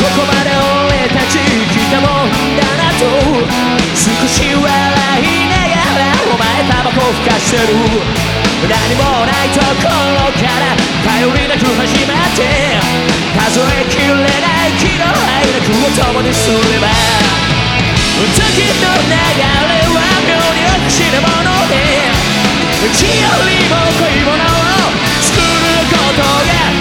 ここまで俺たち来たもんだなと少し笑いながらお前タバコふかしてる何もないところから頼りなく始まって数えきれない喜怒哀楽を共にすれば時の流れは妙におかしなもので血よりも濃いものを作ることが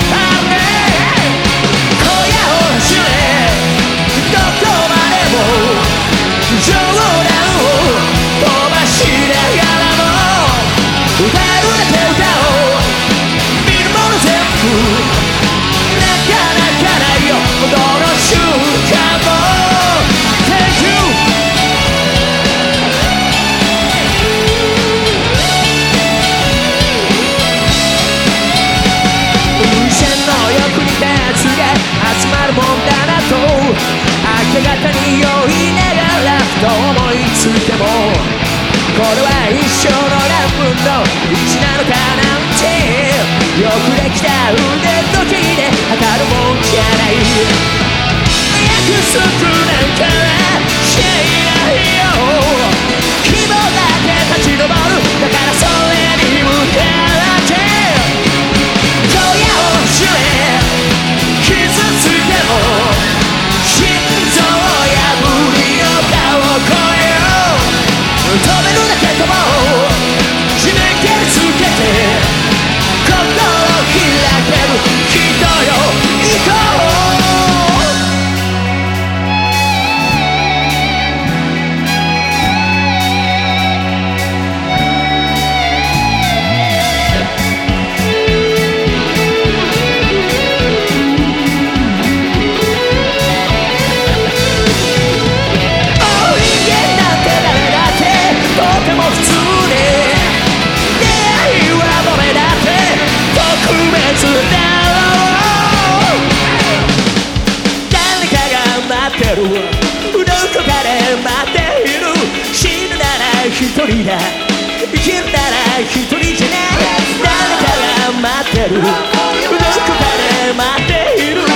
きた腕ってるどこかで待っている死ぬなら一人だ生きるなら一人じゃない。誰かが待ってる。どこかで待っている。